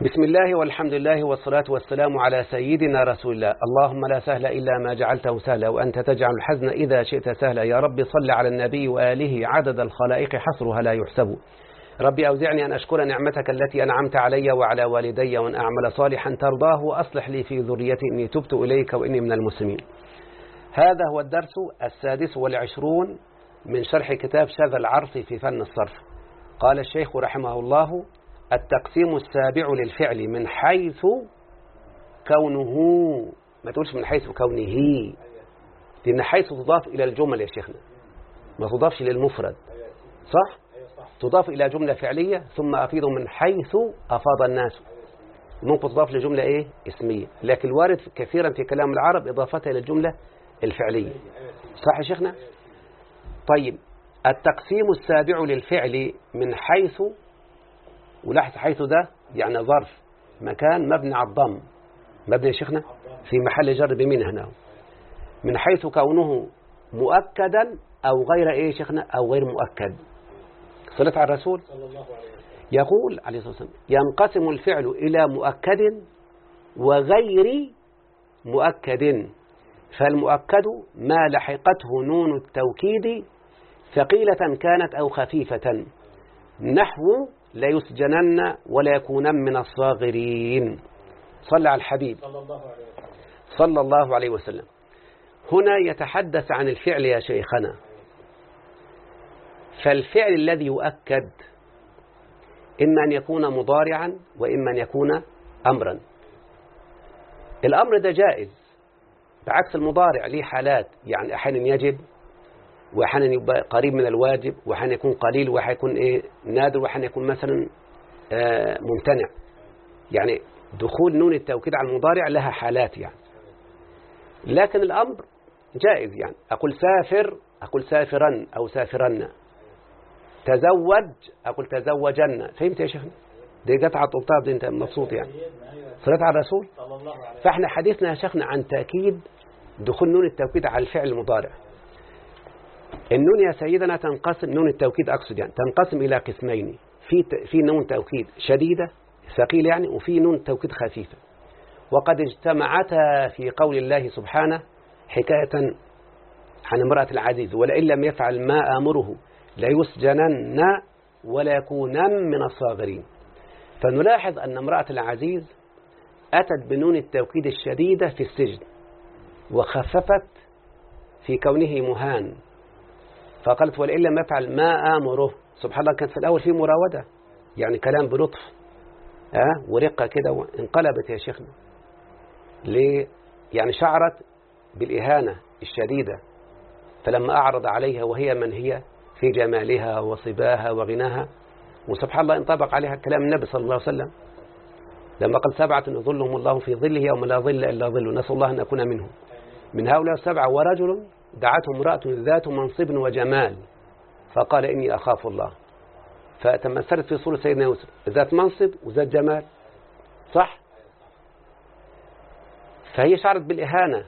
بسم الله والحمد لله والصلاة والسلام على سيدنا رسول الله. اللهم لا سهل إلا ما جعلته سهلا وأنت تجعل الحزن إذا شئت سهلا. يا رب صل على النبي وآله عدد الخلائق حصرها لا يحسب. ربي أوزعني أن أشكر نعمتك التي أنعمت علي وعلى والدي وأن أعمل صالحا ترضاه وأصلح لي في ذريتي. إني تبت إليك وإني من المسلمين. هذا هو الدرس السادس والعشرون من شرح كتاب شذا العرف في فن الصرف. قال الشيخ رحمه الله التقسيم السابع للفعل من حيث كونه ما تقولش من حيث كونه. لأن حيث تضاف إلى الجمل يا شيخنا. ما تضافش للمفرد. صح؟ تضاف إلى جملة فعلية ثم أفيد من حيث أفاض الناس. ممكن تضاف لجملة إيه؟ اسمية. لكن الوارد كثيرا في كلام العرب إضافتها إلى الجملة الفعلية. صح يا شيخنا؟ طيب. التقسيم السابع للفعل من حيث ولاحظ حيث ده يعني ظرف مكان مبني على الضم. مبني يا شيخنا؟ في محل جر بمين هنا. من حيث كونه مؤكدا أو غير إيه شيخنا؟ أو غير مؤكد. صلت على الرسول؟ يقول عليه الصلاة والسلام ينقسم الفعل إلى مؤكد وغير مؤكد. فالمؤكد ما لحقته نون التوكيد ثقيلة كانت أو خفيفة. نحو ليسجنن ولا يكونن من الصاغرين. صلى على الحبيب. صلى الله عليه وسلم. هنا يتحدث عن الفعل يا شيخنا. فالفعل الذي يؤكد إما أن يكون مضارعا وإما أن يكون أمرا. الأمر ده جائز. بعكس المضارع ليه حالات. يعني أحيانا يجب وأحيانا يبقى قريب من الواجب وأحيانا يكون قليل وأحيانا يكون إيه نادر وأحيانا يكون مثلا آه ممتنع. يعني دخول نون التوكيد على المضارع لها حالات يعني. لكن الأمر جائز يعني. أقول سافر أقول سافرا أو سافرن. تزوج أقول تزوجن. فهمت يا شيخنا؟ دي جت على دي أنت مبسوط يعني. صليت على الرسول؟ فإحنا حديثنا يا شيخنا عن تأكيد دخول نون التوكيد على الفعل المضارع. النون يا سيدنا تنقسم نون التوكيد أقصد يعني تنقسم إلى قسمين في في نون توكيد شديدة ثقيل يعني وفي نون توكيد خفيفة. وقد اجتمعتا في قول الله سبحانه حكاية عن امرأة العزيز ولئن لم يفعل ما آمره ليسجنن ولا من الصاغرين. فنلاحظ أن امرأة العزيز أتت بنون التوكيد الشديدة في السجن وخففت في كونه مهان. فقالت ولئن لم يفعل ما آمره سبحان الله كانت في الأول في مراودة يعني كلام بلطف أه؟ ورقة كده انقلبت يا شيخنا ليه؟ يعني شعرت بالإهانة الشديدة فلما أعرض عليها وهي من هي في جمالها وصباها وغناها وسبحان الله انطبق عليها كلام النبي صلى الله عليه وسلم لما قال سبعة يظلهم الله في ظله يوم لا ظل إلا ظله نسأل الله أن أكون منهم من هؤلاء السبعة ورجل دعته امرأة ذات منصب وجمال فقال إني أخاف الله. فتمثلت في صورة سيدنا يوسف ذات منصب وذات جمال. صح؟ فهي شعرت بالإهانة.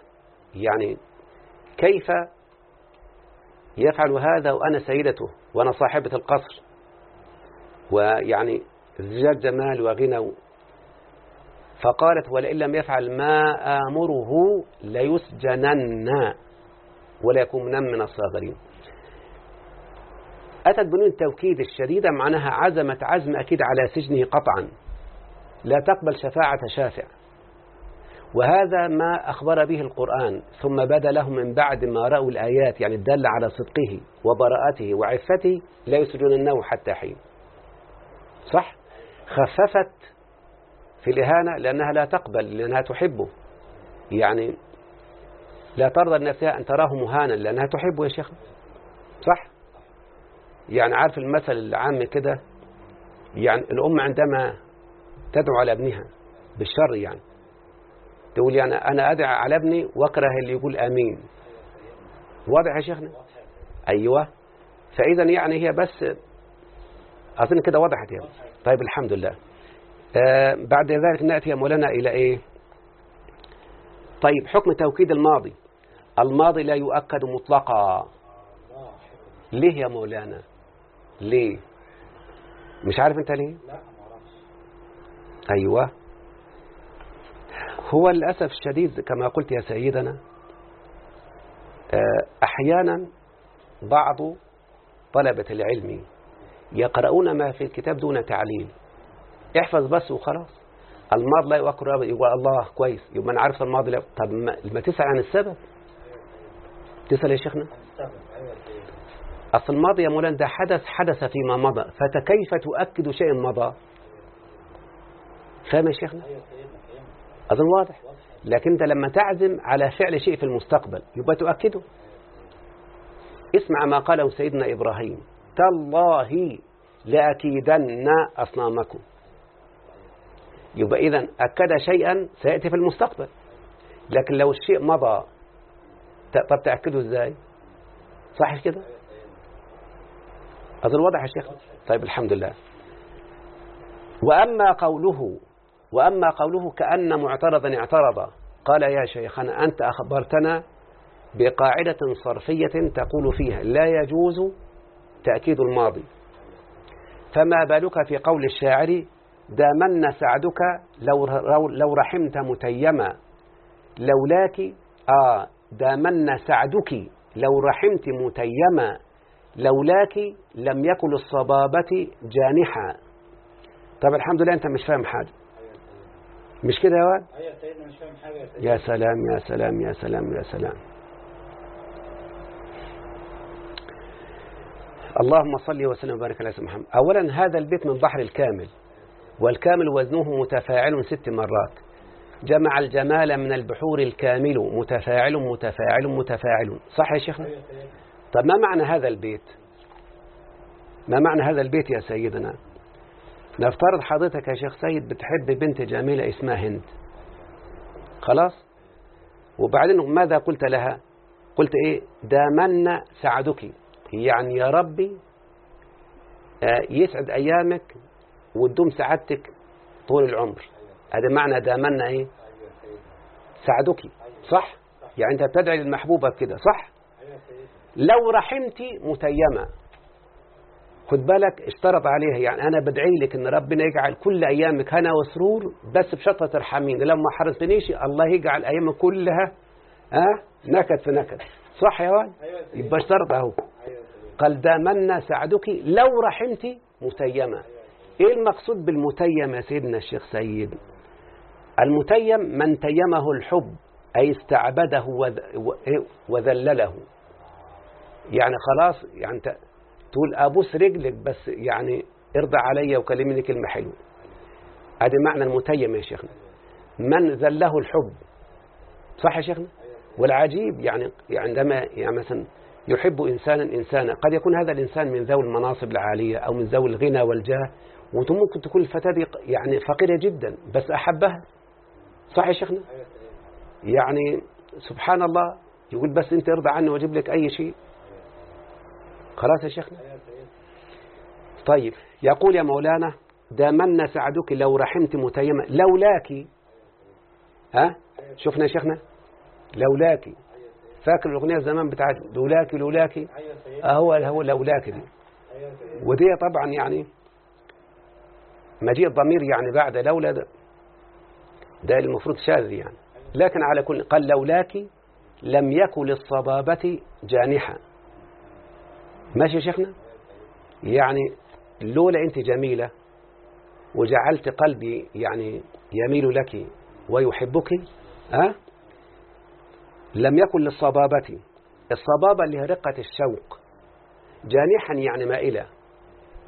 يعني كيف يفعل هذا وأنا سيدته وأنا صاحبة القصر؟ ويعني ذات جمال وغنى فقالت ولئن لم يفعل ما آمره ليسجنن. ولا يكون من الصاغرين. أتت بنون التوكيد الشديدة معناها عزمت عزم أكيد على سجنه قطعا. لا تقبل شفاعة شافع. وهذا ما أخبر به القرآن ثم بدا لهم من بعد ما رأوا الآيات يعني الدالة على صدقه وبراءته وعفته لا يسجننه حتى حين. صح؟ خففت في الإهانة لأنها لا تقبل لأنها تحبه. يعني لا ترضى لنفسها أن تراه مهانا لأنها تحبه يا شيخ. صح؟ يعني عارف المثل العام كده؟ يعني الأم عندما تدعو على ابنها بالشر يعني تقول يعني أنا أدعى على ابني وأكره اللي يقول آمين. واضح يا شيخنا؟ أيوة. فإذا يعني هي بس أظن كده وضحت يعني. طيب الحمد لله. آه بعد ذلك نأتي يا مولانا إلى إيه؟ طيب حكم توكيد الماضي. الماضي لا يؤكد مطلقا. ليه يا مولانا؟ ليه؟ مش عارف انت ليه؟ لا أيوة. هو للأسف الشديد كما قلت يا سيدنا آه، أحيانا بعض طلبة العلم يقرؤون ما في الكتاب دون تعليل. احفظ بس وخلاص. الماضي لا يؤكد يقول الله كويس. يبقى أنا عارف الماضي لا طب ما تسأل عن السبب. تسأل يا شيخنا؟ أصل الماضي يا مولانا ده حدث حدث فيما مضى. فكيف تؤكد شيء مضى؟ فاهم يا شيخنا؟ أظن واضح. لكن أنت لما تعزم على فعل شيء في المستقبل يبقى تؤكده. اسمع ما قاله سيدنا إبراهيم. تالله لأكيدن أصنامكم. يبقى إذا أكد شيئا سيأتي في المستقبل. لكن لو الشيء مضى طب تأكده إزاي؟ صح كده؟ أظن واضح يا شيخ. طيب الحمد لله. وأما قوله وأما قوله كأن معترضا اعترض قال يا شيخنا أنت أخبرتنا بقاعدة صرفية تقول فيها لا يجوز تأكيد الماضي. فما بالك في قول الشاعر دامن سعدك لو, لو رحمت متيما لولاك آه دامن سعدك لو رحمت متيما لولاك لم يكن الصبابة جانحا. طب الحمد لله أنت مش فاهم حاجة. مش كده يا واد؟ أيوة يا سلام يا سلام يا سلام يا سلام. اللهم صل وسلم وبارك على سيدنا محمد. أولا هذا البيت من بحر الكامل والكامل وزنه متفاعل ست مرات. جمع الجمال من البحور الكامل متفاعل متفاعل متفاعل. صح يا شيخنا؟ طب ما معنى هذا البيت؟ ما معنى هذا البيت يا سيدنا؟ نفترض حضرتك يا شيخ سيد بتحب بنت جميلة اسمها هند. خلاص؟ وبعدين ماذا قلت لها؟ قلت إيه؟ دامن سعدك. يعني يا ربي يسعد أيامك وتدوم سعادتك طول العمر. هذا معنى دامنا إيه؟ سعدك صح؟ يعني أنت بتدعي للمحبوبة كده صح؟ لو رحمتي متيمة. خد بالك اشترط عليها. يعني أنا بدعي لك إن ربنا يجعل كل أيامك هنا وسرور بس بشرط ترحمين لما حرصتنيش الله يجعل ايامك كلها ها؟ نكد في نكد. صح يا واد؟ يبقى اشترط أهو. قال دامنا سعدك لو رحمتي متيمة. إيه المقصود بالمتيم يا سيدنا الشيخ سيد؟ المتيم من تيمه الحب أي استعبده وذلله. يعني خلاص يعني تقول أبوس رجلك بس يعني ارضى علي وكلمني كلمة حلوة. هذا معنى المتيم يا شيخنا. من ذله الحب. صح يا شيخنا؟ والعجيب يعني عندما يعني مثلا يحب إنسانا إنسانا قد يكون هذا الإنسان من ذوي المناصب العالية أو من ذوي الغنى والجاه وممكن تكون الفتاة دي يعني فقيرة جدا بس أحبها. صح يا شيخنا؟ يعني سبحان الله يقول بس أنت ارضى عني وأجيب لك أي شيء. خلاص يا شيخنا؟ طيب يقول يا مولانا دامن سعدك لو رحمت متيمة لولاك. ها؟ شفنا يا شيخنا؟ لولاك. فاكر الأغنية زمان بتاعت لولاك لولاك أهو هو لولاك دي. ودي طبعا يعني مجيء الضمير يعني بعد لولا ده المفروض شاذ يعني. لكن على كل قال لولاك لم يكن للصبابة جانحا. ماشي يا شيخنا؟ يعني لولا أنت جميلة وجعلت قلبي يعني يميل لك ويحبك أه؟ لم يكن للصبابة. الصبابة اللي هي رقة الشوق. جانحا يعني مائلة.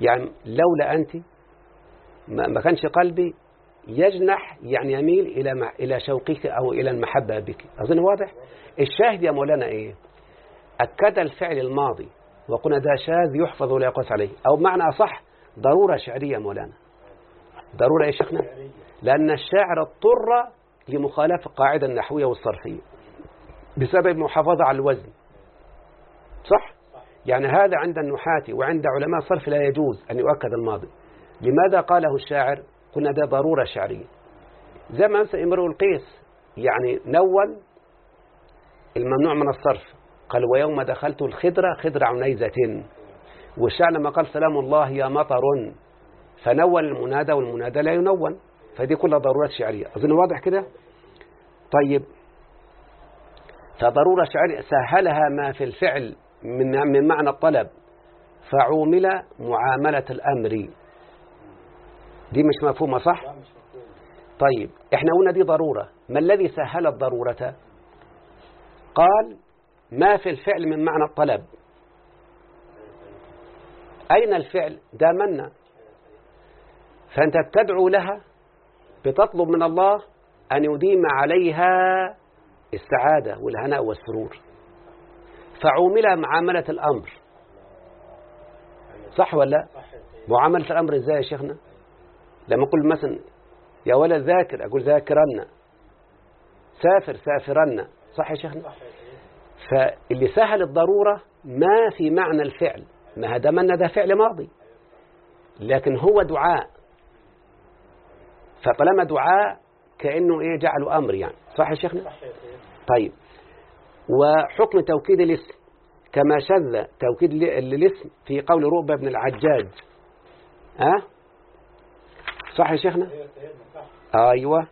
يعني لولا أنت ما كانش قلبي يجنح يعني يميل إلى إلى شوقك أو إلى المحبة بك. أظن واضح؟ الشاهد يا مولانا إيه؟ أكد الفعل الماضي وقلنا ده شاذ يحفظ ولا يقص عليه. أو معنى أصح ضرورة شعرية مولانا. ضرورة يا شيخنا؟ لأن الشاعر اضطر لمخالفة القاعدة النحوية والصرفية بسبب المحافظة على الوزن. صح؟ يعني هذا عند النحاة وعند علماء الصرف لا يجوز أن يؤكد الماضي. لماذا قاله الشاعر؟ قلنا ده ضرورة شعرية. زي ما أنسى إمرؤ القيس يعني نون الممنوع من الصرف. قال ويوم دخلت الخدرة خدر عنيزة والشعر لما قال سلام الله يا مطر. فنون المنادى والمنادى لا ينون فدي كلها ضرورات شعرية. أظن واضح كده؟ طيب. فضرورة شعرية سهلها ما في الفعل من من معنى الطلب. فعومل معاملة الأمر. دي مش مفهومة صح؟ طيب إحنا قلنا دي ضرورة. ما الذي سهل الضرورة؟ قال ما في الفعل من معنى الطلب. أين الفعل؟ دامنا فأنت تدعو لها بتطلب من الله أن يديم عليها السعادة والهناء والسرور. فعومل معاملة الأمر. صح ولا معاملة الأمر إزاي يا شيخنا؟ لما أقول مثلا يا ولد ذاكر أقول ذاكرن سافر سافرن صح يا شيخنا؟ فاللي سهل الضرورة ما في معنى الفعل. ما هذا من ده فعل ماضي. لكن هو دعاء. فطالما دعاء كأنه إيه جعله أمر يعني. صح يا شيخنا؟ طيب. وحكم توكيد الاسم. كما شذ توكيد الاسم في قول رؤبة بن العجاج. ها؟ أه؟ صح يا شيخنا؟ أيوة.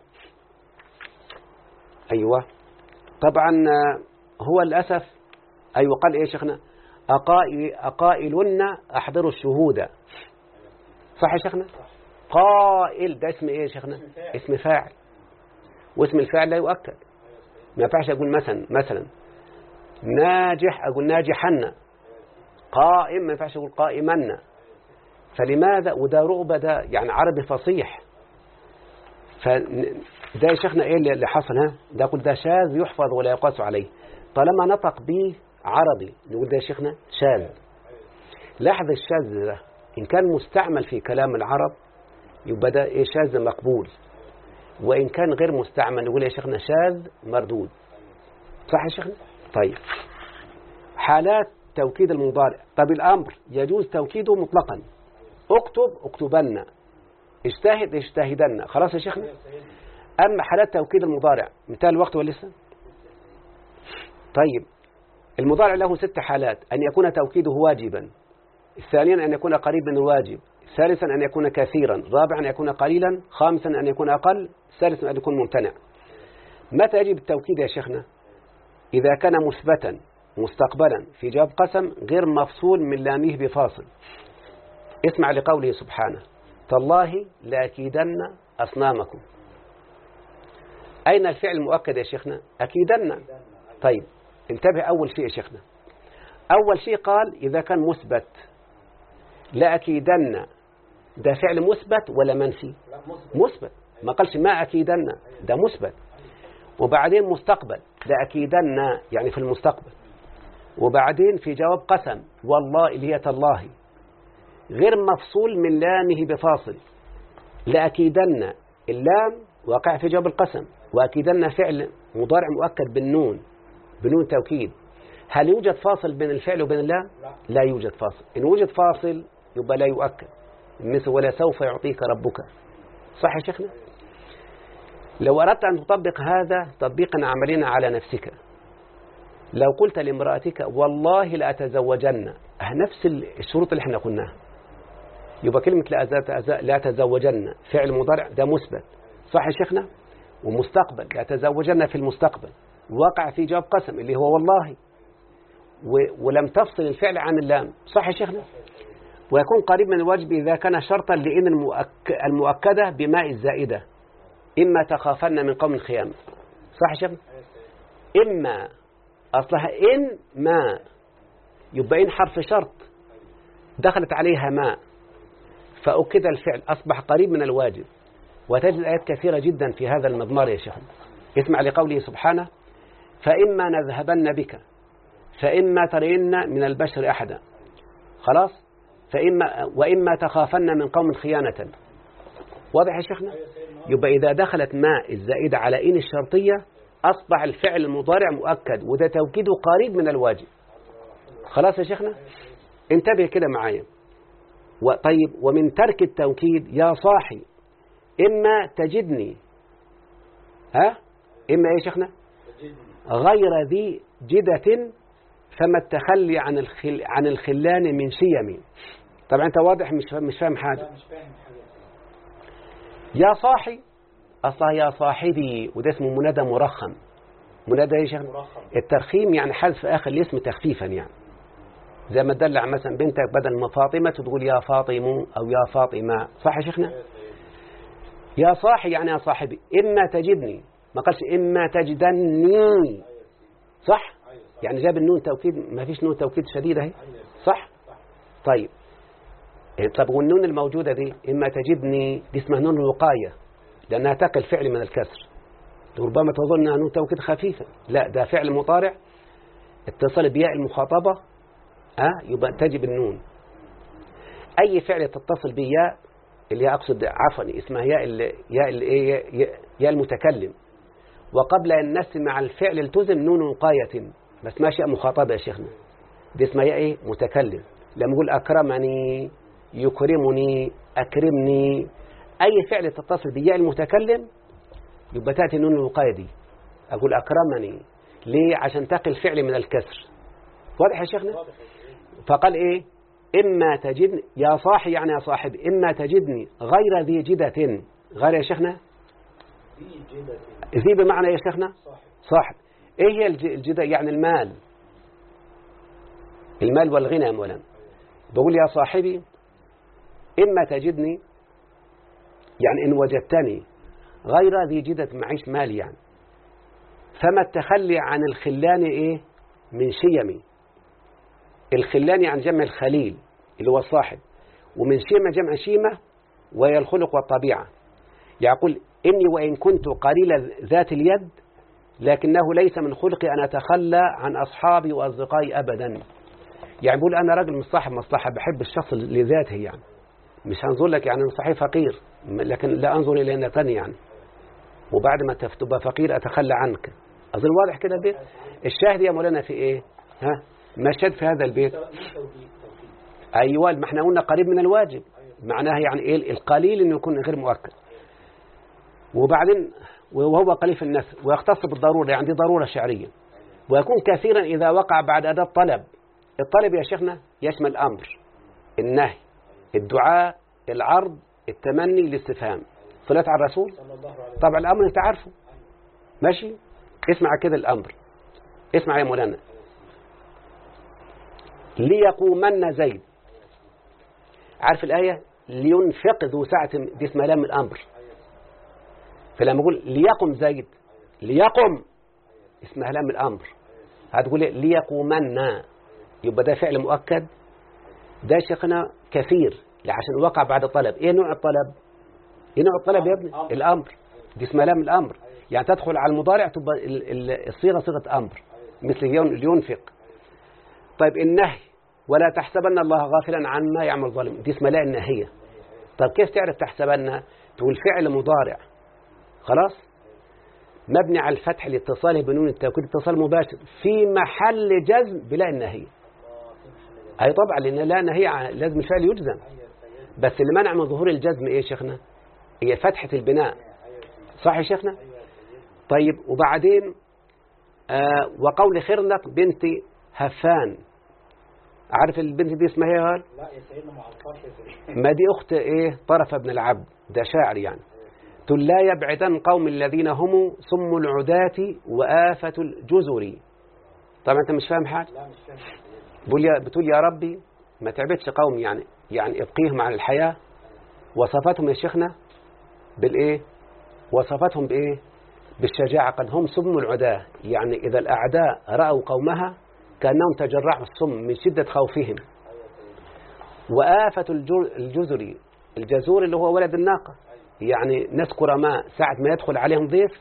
أيوة. طبعا هو للأسف أيوة قال إيه يا شيخنا؟ أقائل أقائلن أحضروا الشهود. صح يا شيخنا؟ قائل. ده اسم إيه يا شيخنا؟ اسم فاعل. واسم الفاعل لا يؤكد. ما ينفعش أقول مثلا مثلا. ناجح أقول ناجحن قائم ما ينفعش أقول قائمن فلماذا وده رغبة ده يعني عربي فصيح. فده يا شيخنا إيه اللي حصل ها؟ ده قلت ده شاذ يحفظ ولا يقاس عليه. طالما نطق به عربي نقول ده يا شيخنا شاذ. لاحظ الشاذ ده إن كان مستعمل في كلام العرب يبقى ده إيه؟ شاذ مقبول. وإن كان غير مستعمل نقول يا شيخنا شاذ مردود. صح يا شيخنا؟ طيب. حالات توكيد المضارع. طب الأمر يجوز توكيده مطلقا. اكتب اكتبن. اجتهد اجتهدن. خلاص يا شيخنا؟ أما حالات توكيد المضارع مثال الوقت ولا لسه؟ طيب المضارع له ست حالات أن يكون توكيده واجبا. ثانيا أن يكون قريب من الواجب. ثالثا أن يكون كثيرا. رابعا أن يكون قليلا. خامسا أن يكون أقل. سادسا أن يكون ممتنع. متى يجب التوكيد يا شيخنا؟ إذا كان مثبتا مستقبلا في جواب قسم غير مفصول من لاميه بفاصل. اسمع لقوله سبحانه تالله لأكيدن أصنامكم. أين الفعل المؤكد يا شيخنا؟ أكيدن. طيب انتبه أول شيء يا شيخنا. أول شيء قال إذا كان مثبت لأكيدن. ده فعل مثبت ولا منفي؟ مثبت. ما قالش ما أكيدن ده مثبت. وبعدين مستقبل لأكيدن يعني في المستقبل. وبعدين في جواب قسم والله اللي هي تالله غير مفصول من لامه بفاصل. لأكيدن اللام واقع في جواب القسم وأكيدن فعل مضارع مؤكد بالنون بنون توكيد. هل يوجد فاصل بين الفعل وبين اللام؟ لا, لا يوجد فاصل. إن وجد فاصل يبقى لا يؤكد. مثل ولا سوف يعطيك ربك. صح يا شيخنا؟ لو أردت أن تطبق هذا تطبيقا عمليا على نفسك. لو قلت لامرأتك والله لأتزوجن. نفس الشروط اللي إحنا قلناها. يبقى كلمة لا تزوجن فعل مضارع ده مثبت. صح يا شيخنا؟ ومستقبل لا تزوجن في المستقبل. وقع في جواب قسم اللي هو والله. ولم تفصل الفعل عن اللام. صح يا شيخنا؟ ويكون قريب من الواجب إذا كان شرطا لإن المؤكدة بماء الزائدة. إما تخافن من قوم خيام صح يا شيخنا؟ إما أصلها إن ما يبقى إن حرف شرط. دخلت عليها ماء فأكد الفعل أصبح قريب من الواجب. وتجد آيات كثيرة جدا في هذا المضمار يا شيخنا اسمع لقوله سبحانه فإما نذهبن بك فإما ترين من البشر أحدا. خلاص؟ فإما وإما تخافن من قوم خيانة. واضح يا شيخنا؟ يبقى إذا دخلت ماء الزائدة على إن الشرطية أصبح الفعل المضارع مؤكد وده توكيده قريب من الواجب. خلاص يا شيخنا؟ انتبه كده معايا. طيب ومن ترك التوكيد يا صاحي إما تجدني ها؟ إما إيه يا شيخنا؟ غير ذي جدة فما التخلي عن الخل عن الخلان من شيم طبعا أنت واضح مش مش فاهم حاجة. يا صاحي أصلها يا صاحبي وده اسمه منادى مرخم. منادى يا شيخ مرخم. الترخيم يعني حذف آخر الاسم تخفيفا يعني. زي ما تدلع مثلا بنتك بدل ما فاطمة تقول يا فاطم أو يا فاطمة صح يا شيخنا؟ يا صاحي يعني يا صاحبي إما تجدني. ما قالش إما تجدني. صح؟ يعني جاب النون التوكيد ما فيش نون توكيد شديدة أيوة صح؟ طيب. إيه، طب والنون الموجودة دي إما تجدني دي اسمها نون الوقاية لأنها تقل فعل من الكسر. ربما تظن نون توكيد خفيفة. لا ده فعل مطارع اتصل بياء المخاطبة أه يبقى تجب النون. أي فعل تتصل بياء اللي هي أقصد عفوا اسمها ياء ياء ال- إيه؟ ياء المتكلم. وقبل أن نسمع الفعل التزم نون وقاية ما ياء مخاطبة يا شيخنا. دي اسمها ياء إيه؟ متكلم. لما أقول أكرمني يكرمني أكرمني. أي فعل تتصل بياء المتكلم يبقى تأتي نون الوقاية دي. أقول أكرمني. ليه؟ عشان تقي الفعل من الكسر. واضح يا شيخنا؟ واضح فقال إيه؟ إما تجدني يا صاحي يعني يا صاحبي إما تجدني غير ذي جدة. غير يا شيخنا؟ ذي بمعنى يا شيخنا؟ صاحب. صاحب إيه هي الج- الجدة يعني المال؟ المال والغنى مولانا. بقول يا صاحبي إما تجدني يعني إن وجدتني غير ذي جدة معيش مال يعني. فما التخلي عن الخلان إيه؟ من شيمي. الخلان يعني جمع الخليل اللي هو الصاحب ومن شيمة جمع شيمة وهي الخلق والطبيعة. يقول إني وإن كنت قليل ذات اليد لكنه ليس من خلقي أن أتخلى عن أصحابي وأصدقائي أبدا. يعني بقول أنا راجل مش صاحب مصلحة بحب الشخص لذاته يعني. مش هنظر لك يعني صحيح فقير لكن لا أنظر إلى غني يعني. وبعد ما تبقى فقير أتخلى عنك. أظن واضح كده البيت الشاهد يا مولانا في إيه؟ ها؟ ما الشاهد في هذا البيت؟ أيوة ما إحنا قلنا قريب من الواجب. معناها يعني إيه؟ القليل إنه يكون غير مؤكد. وبعدين وهو قليل في النسل ويختص بالضرورة يعني دي ضرورة شعرية. ويكون كثيرا إذا وقع بعد أداة طلب الطلب يا شيخنا يشمل الأمر النهي الدعاء العرض التمني الاستفهام صلاة على الرسول؟ طبعا الأمر أنت عارفه. ماشي؟ اسمع كده الأمر. اسمع يا مولانا. ليقومن زيد. عارف الآية؟ لينفق ذو ساعة دي اسمها لام الأمر. فلما أقول ليقم زيد ليقم اسمها لام الأمر. هتقول إيه؟ ليقومن. يبقى ده فعل مؤكد؟ ده شيخنا كثير عشان وقع بعد طلب إيه نوع الطلب؟ إيه نوع الطلب يا ابني؟ أمر. الأمر. دي اسمها لام الأمر. يعني تدخل على المضارع تبقى ال- ال- الصيغة صيغة أمر. مثل ين- لينفق. طيب النهي. ولا تحسبن الله غافلا عما يعمل الظالم. دي اسمها لا النهيه طب كيف تعرف تحسبن؟ تقول فعل مضارع. خلاص؟ مبني على الفتح لاتصاله بنون التوكيد اتصال مباشر في محل جزم بلا النهيه أي طبعا لأن لا نهي لازم الفعل يجزم. بس اللي منع من ظهور الجزم إيه يا شيخنا؟ هي فتحة البناء. صح يا شيخنا؟ طيب وبعدين آه وقول خرنق بنت هفان. عارف البنت دي اسمها إيه غال؟ لا يا سيدنا ما ما دي أخت إيه؟ طرف ابن العبد ده شاعر يعني. تقول لا يبعدن قوم الذين هم سم العداة وآفة الجزر. طبعا أنت مش فاهم حاجة؟ لا مش فاهم. بقول يا بتقول يا ربي ما تعبتش قوم يعني يعني إبقيهم عن الحياة. وصفتهم يا شيخنا بالإيه؟ وصفتهم بإيه؟ بالشجاعة قد هم سم العداة. يعني إذا الأعداء رأوا قومها كأنهم تجرعوا السم من شدة خوفهم. وآفة الجزر الجزور اللي هو ولد الناقة. يعني ناس كرماء ساعة ما يدخل عليهم ضيف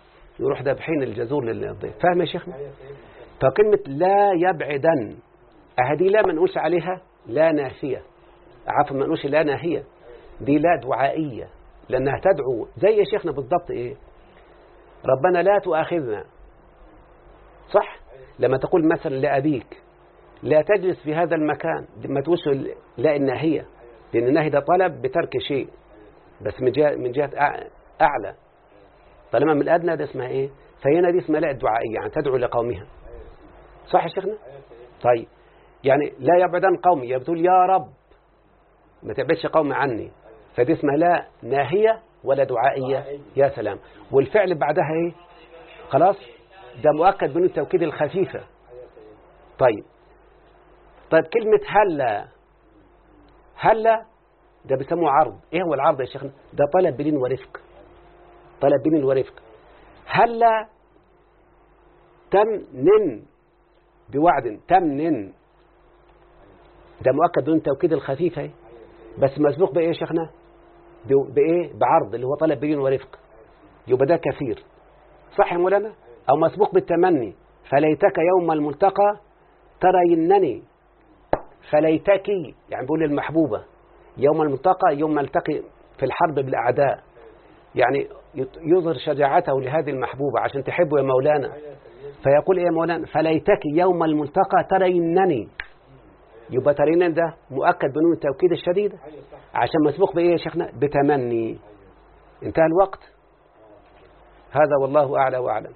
يروح ذابحين الجزور للضيف. فاهم يا شيخنا؟ فكلمة لا يبعدن. أهدي لا منقولش عليها لا نافية. عفوا ما نقولش لا ناهية. دي لا دعائية. لأنها تدعو. زي يا شيخنا بالضبط إيه؟ ربنا لا تؤاخذنا. صح؟ لما تقول مثلا لأبيك لا تجلس في هذا المكان ما تقولش لا الناهية لأن النهي ده طلب بترك شيء بس من جهة, من جهة أع- أعلى. طالما من الأدنى ده اسمها إيه؟ فهنا دي اسمها لا الدعائية يعني تدعو لقومها. صح يا شيخنا؟ يا طيب يعني لا يبعدن قومي بتقول يا رب ما تبعدش قومي عني. فدي اسمها لا ناهية ولا دعائية. يا سلام. والفعل بعدها إيه؟ خلاص؟ ده مؤكد بنون التوكيد الخفيفة. طيب. طيب كلمة هلا. هلا ده بيسموه عرض. إيه هو العرض يا شيخنا؟ ده طلب بلين ورفق. طلب بلين ورفق. هلا تمنن بوعد. تمنن ده مؤكد دون توكيد الخفيف اهي بس مسبوق بإيه يا شيخنا؟ بإيه؟ بعرض اللي هو طلب بلين ورفق. يبقى ده كثير. صح يا مولانا؟ أو مسبوق بالتمني. فليتك يوم الملتقى ترينني. فليتك يعني بيقول للمحبوبة يوم الملتقى يوم نلتقي في الحرب بالأعداء. يعني يظهر شجاعته لهذه المحبوبة عشان تحبه يا مولانا. فيقول إيه يا مولانا؟ فليتك يوم الملتقى ترينني. يبقى ترينني ده مؤكد بنون التوكيد صح عشان مسبوق بإيه يا شيخنا؟ بتمني. انتهى الوقت؟ هذا والله أعلى وأعلم.